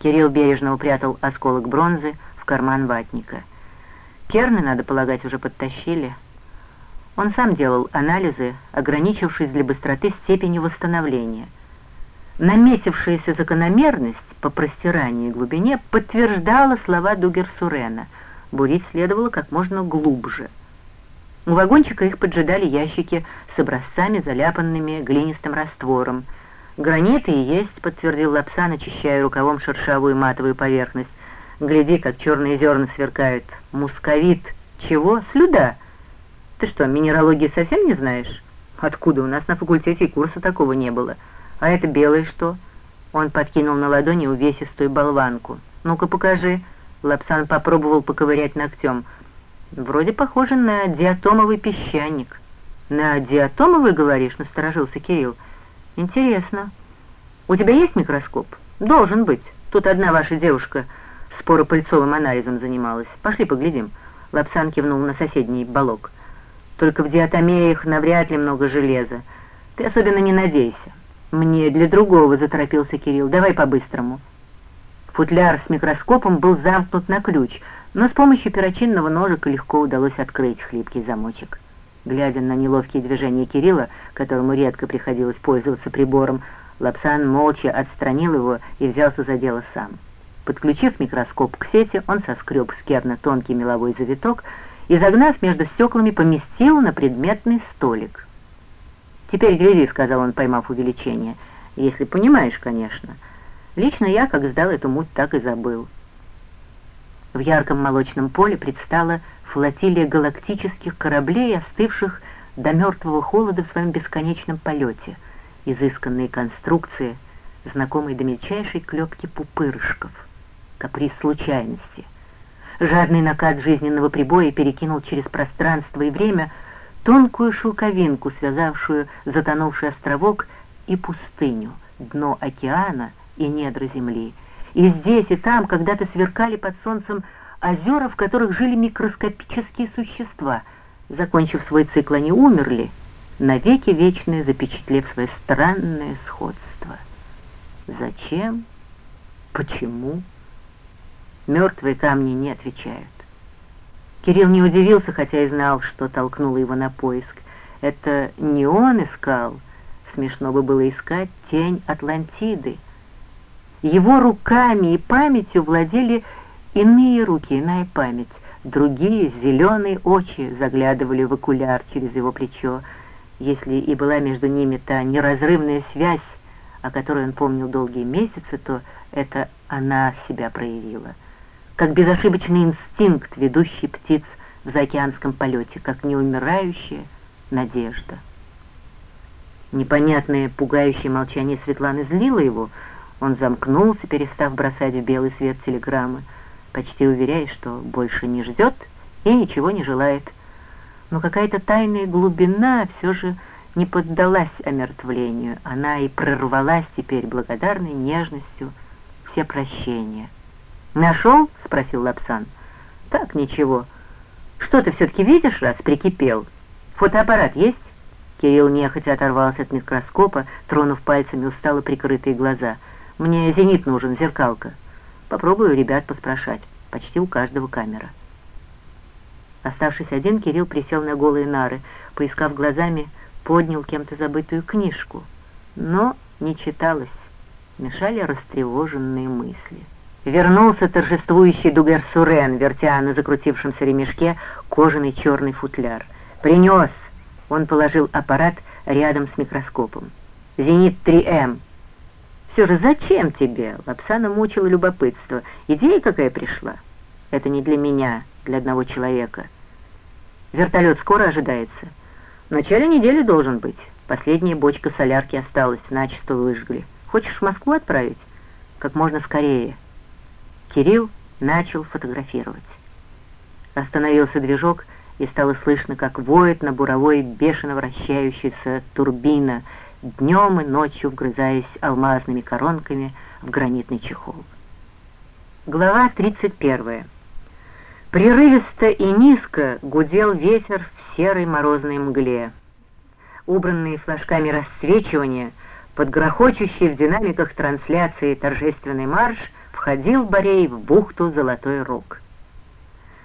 Кирилл бережно упрятал осколок бронзы в карман ватника. Керны, надо полагать, уже подтащили. Он сам делал анализы, ограничившись для быстроты степенью восстановления. Наметившаяся закономерность по простиранию и глубине подтверждала слова Дугер-Сурена. Бурить следовало как можно глубже. У вагончика их поджидали ящики с образцами, заляпанными глинистым раствором. «Граниты и есть», — подтвердил Лапсан, очищая рукавом шершавую матовую поверхность. «Гляди, как черные зерна сверкают. Мусковит. Чего? Слюда. Ты что, минералогии совсем не знаешь? Откуда? У нас на факультете курса такого не было. А это белое что?» Он подкинул на ладони увесистую болванку. «Ну-ка, покажи». Лапсан попробовал поковырять ногтем. «Вроде похоже на диатомовый песчаник». «На диатомовый, говоришь?» — насторожился Кирилл. «Интересно. У тебя есть микроскоп?» «Должен быть. Тут одна ваша девушка споропыльцовым анализом занималась. Пошли поглядим». Лапсан кивнул на соседний балок. «Только в диатомеях навряд ли много железа. Ты особенно не надейся». «Мне для другого», — заторопился Кирилл. «Давай по-быстрому». Футляр с микроскопом был замкнут на ключ, но с помощью перочинного ножика легко удалось открыть хлипкий замочек. Глядя на неловкие движения Кирилла, которому редко приходилось пользоваться прибором, Лапсан молча отстранил его и взялся за дело сам. Подключив микроскоп к сети, он соскреб с керна тонкий меловой завиток и, загнав между стеклами, поместил на предметный столик. «Теперь гляди», — сказал он, поймав увеличение, — «если понимаешь, конечно. Лично я, как сдал эту муть, так и забыл». В ярком молочном поле предстала флотилия галактических кораблей, остывших до мертвого холода в своем бесконечном полете, изысканные конструкции, знакомые до мельчайшей клепки пупырышков, каприз случайности. Жадный накат жизненного прибоя перекинул через пространство и время тонкую шелковинку, связавшую затонувший островок и пустыню, дно океана и недра земли. И здесь, и там когда-то сверкали под солнцем озера, в которых жили микроскопические существа. Закончив свой цикл, они умерли, навеки вечные запечатлев свое странное сходство. Зачем? Почему? Мертвые камни не отвечают. Кирилл не удивился, хотя и знал, что толкнуло его на поиск. Это не он искал, смешно бы было искать тень Атлантиды. Его руками и памятью владели Иные руки, иная память, другие зеленые очи заглядывали в окуляр через его плечо. Если и была между ними та неразрывная связь, о которой он помнил долгие месяцы, то это она себя проявила. Как безошибочный инстинкт, ведущий птиц в заокеанском полете, как неумирающая надежда. Непонятное, пугающее молчание Светланы злило его. Он замкнулся, перестав бросать в белый свет телеграммы почти уверяя, что больше не ждет и ничего не желает. Но какая-то тайная глубина все же не поддалась омертвлению. Она и прорвалась теперь благодарной нежностью все прощения. «Нашел?» — спросил Лапсан. «Так, ничего. Что ты все-таки видишь, раз прикипел? Фотоаппарат есть?» Кирилл нехотя оторвался от микроскопа, тронув пальцами устало прикрытые глаза. Мне зенит нужен, зеркалка. Попробую ребят поспрашать. Почти у каждого камера. Оставшись один, Кирилл присел на голые нары, поискав глазами, поднял кем-то забытую книжку. Но не читалось. Мешали растревоженные мысли. Вернулся торжествующий Дугер Сурен, вертя на закрутившемся ремешке кожаный черный футляр. «Принес!» Он положил аппарат рядом с микроскопом. «Зенит-3М!» «Костер, зачем тебе?» Лапсана мучила любопытство. «Идея какая пришла?» «Это не для меня, для одного человека. Вертолет скоро ожидается. В начале недели должен быть. Последняя бочка солярки осталась, начисто выжгли. Хочешь в Москву отправить? Как можно скорее». Кирилл начал фотографировать. Остановился движок, и стало слышно, как воет на буровой бешено вращающаяся турбина — днем и ночью вгрызаясь алмазными коронками в гранитный чехол. Глава 31. Прерывисто и низко гудел ветер в серой морозной мгле. Убранные флажками расцвечивания, под грохочущий в динамиках трансляции торжественный марш, входил Борей в бухту Золотой Рог.